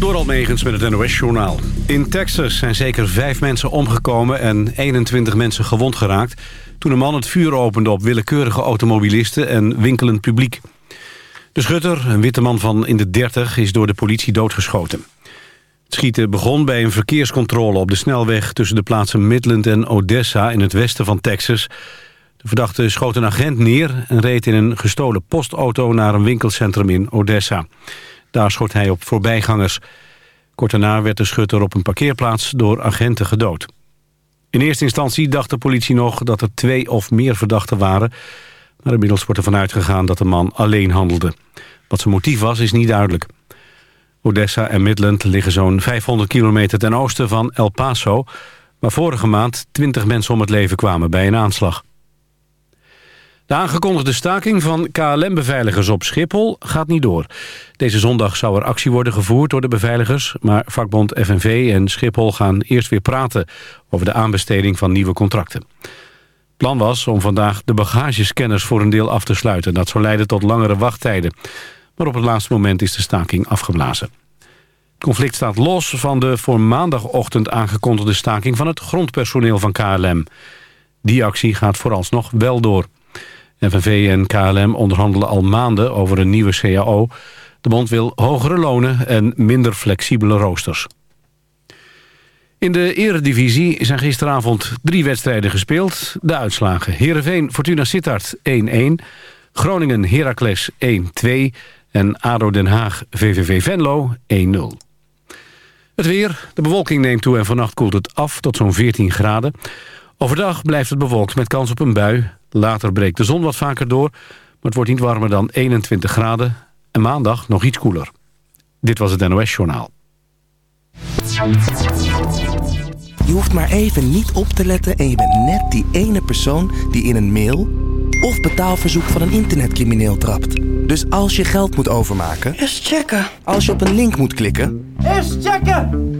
Door Almegens met het NOS-journaal. In Texas zijn zeker vijf mensen omgekomen en 21 mensen gewond geraakt... toen een man het vuur opende op willekeurige automobilisten en winkelend publiek. De schutter, een witte man van in de 30, is door de politie doodgeschoten. Het schieten begon bij een verkeerscontrole op de snelweg... tussen de plaatsen Midland en Odessa in het westen van Texas. De verdachte schoot een agent neer en reed in een gestolen postauto... naar een winkelcentrum in Odessa. Daar schoot hij op voorbijgangers. Kort daarna werd de schutter op een parkeerplaats door agenten gedood. In eerste instantie dacht de politie nog dat er twee of meer verdachten waren... maar inmiddels wordt ervan uitgegaan dat de man alleen handelde. Wat zijn motief was, is niet duidelijk. Odessa en Midland liggen zo'n 500 kilometer ten oosten van El Paso... waar vorige maand 20 mensen om het leven kwamen bij een aanslag. De aangekondigde staking van KLM-beveiligers op Schiphol gaat niet door. Deze zondag zou er actie worden gevoerd door de beveiligers... maar vakbond FNV en Schiphol gaan eerst weer praten... over de aanbesteding van nieuwe contracten. Plan was om vandaag de bagagescanners voor een deel af te sluiten. Dat zou leiden tot langere wachttijden. Maar op het laatste moment is de staking afgeblazen. Het conflict staat los van de voor maandagochtend aangekondigde staking... van het grondpersoneel van KLM. Die actie gaat vooralsnog wel door. FNV en KLM onderhandelen al maanden over een nieuwe CAO. De bond wil hogere lonen en minder flexibele roosters. In de eredivisie zijn gisteravond drie wedstrijden gespeeld. De uitslagen Heerenveen Fortuna Sittard 1-1, Groningen Heracles 1-2 en ADO Den Haag VVV Venlo 1-0. Het weer, de bewolking neemt toe en vannacht koelt het af tot zo'n 14 graden. Overdag blijft het bewolkt met kans op een bui. Later breekt de zon wat vaker door, maar het wordt niet warmer dan 21 graden. En maandag nog iets koeler. Dit was het NOS Journaal. Je hoeft maar even niet op te letten en je bent net die ene persoon die in een mail of betaalverzoek van een internetcrimineel trapt. Dus als je geld moet overmaken... Eerst checken. Als je op een link moet klikken... Eerst checken!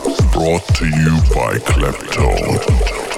brought to you by Claptone.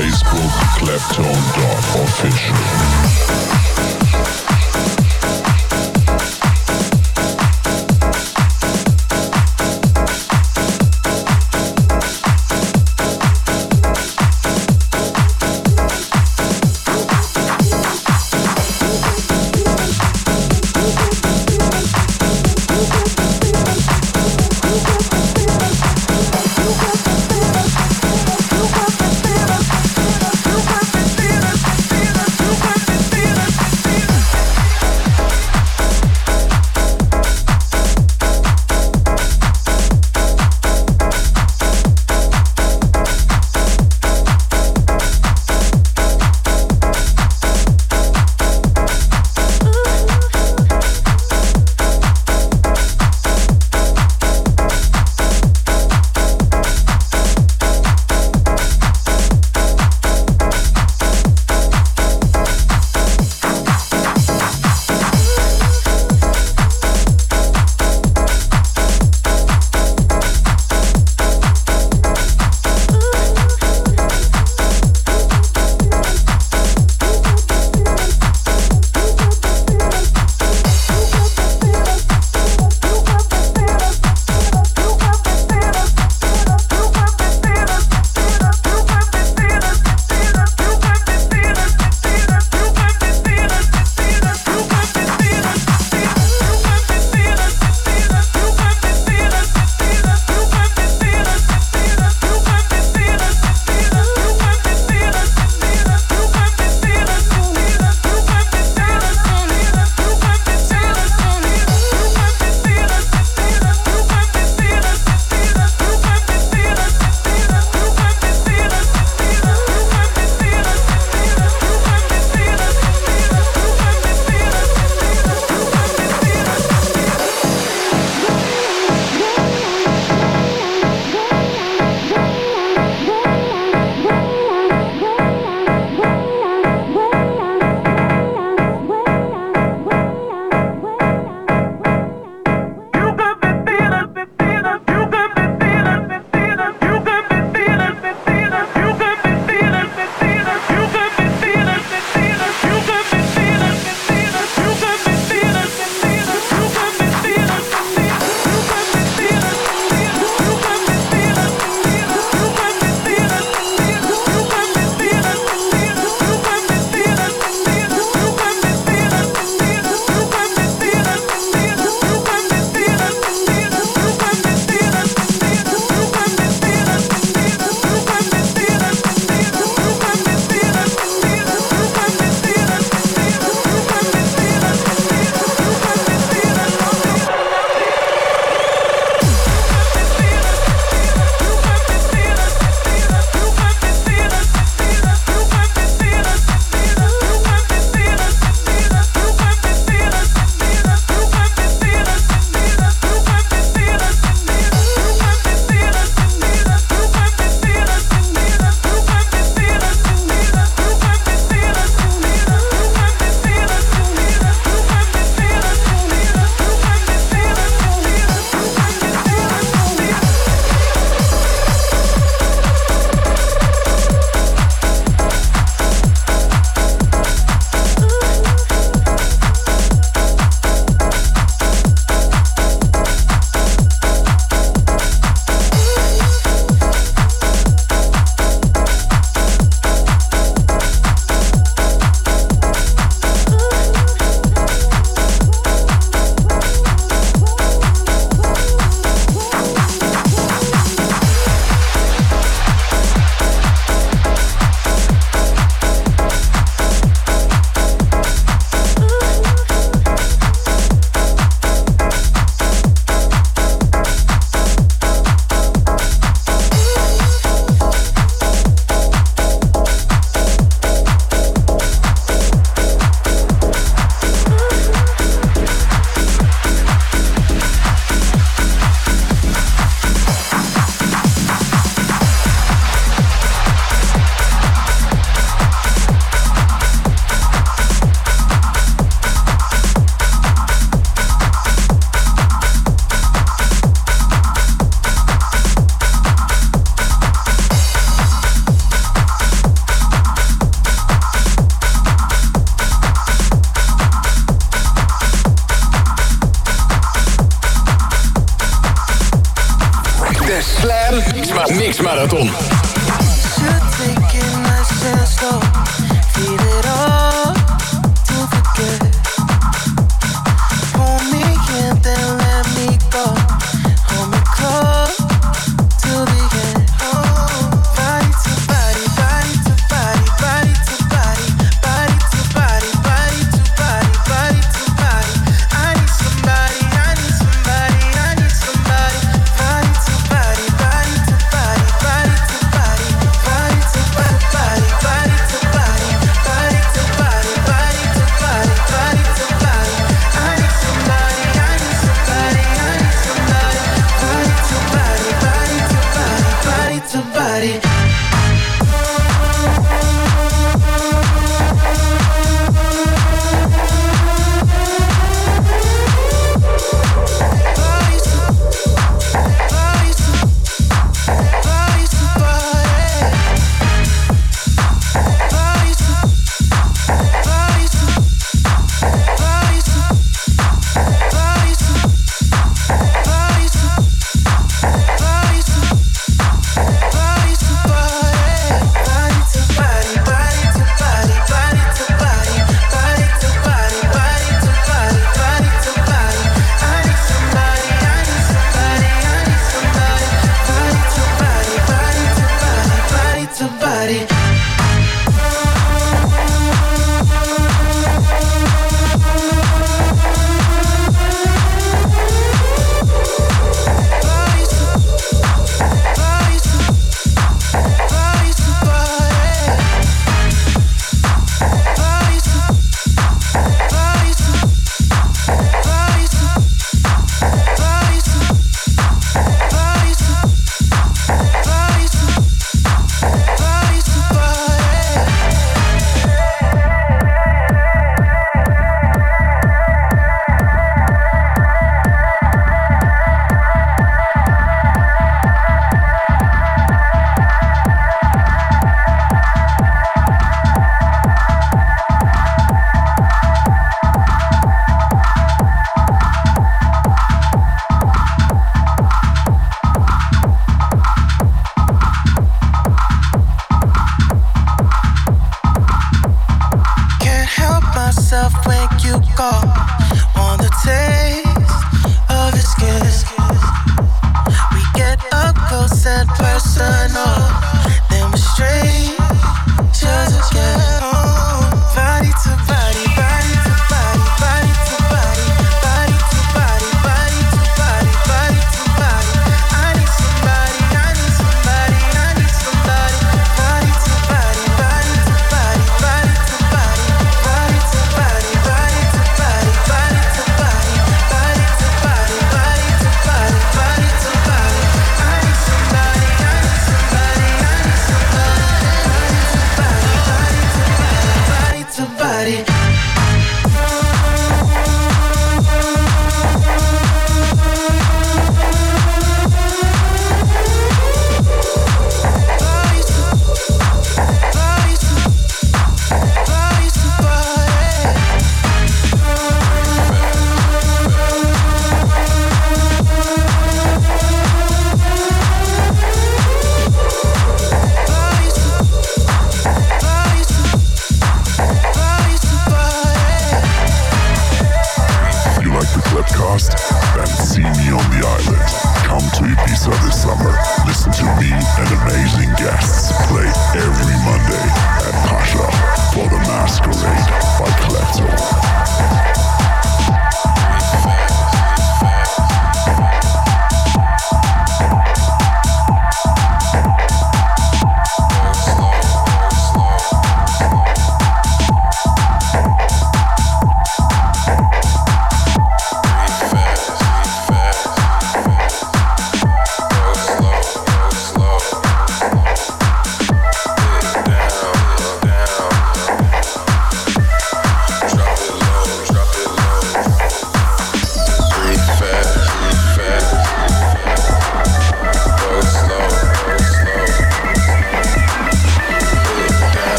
Facebook, official.